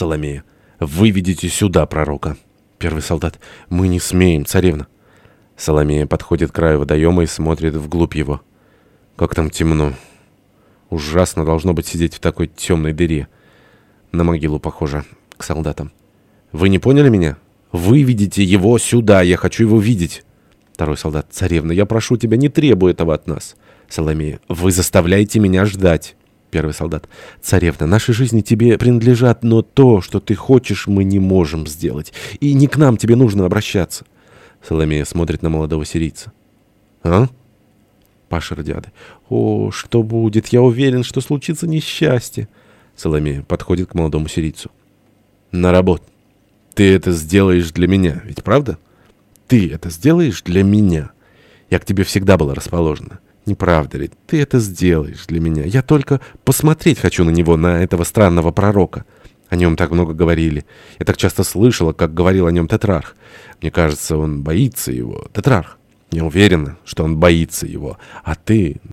Соломея. «Выведите сюда пророка». Первый солдат. «Мы не смеем, царевна». Соломея подходит к краю водоема и смотрит вглубь его. Как там темно. Ужасно должно быть сидеть в такой темной дыре. На могилу похоже. К солдатам. «Вы не поняли меня? Выведите его сюда, я хочу его видеть». Второй солдат. «Царевна, я прошу тебя, не требуй этого от нас». Соломея. «Вы заставляете меня ждать». Первый солдат. «Царевна, наши жизни тебе принадлежат, но то, что ты хочешь, мы не можем сделать. И не к нам тебе нужно обращаться». Соломея смотрит на молодого сирийца. «А?» Паша Родиады. «О, что будет? Я уверен, что случится несчастье». Соломея подходит к молодому сирийцу. «На работу. Ты это сделаешь для меня, ведь правда? Ты это сделаешь для меня. Я к тебе всегда была расположена». Не правда ли? Ты это сделаешь для меня. Я только посмотреть хочу на него, на этого странного пророка. О нем так много говорили. Я так часто слышала, как говорил о нем Тетрарх. Мне кажется, он боится его. Тетрарх. Я уверена, что он боится его. А ты...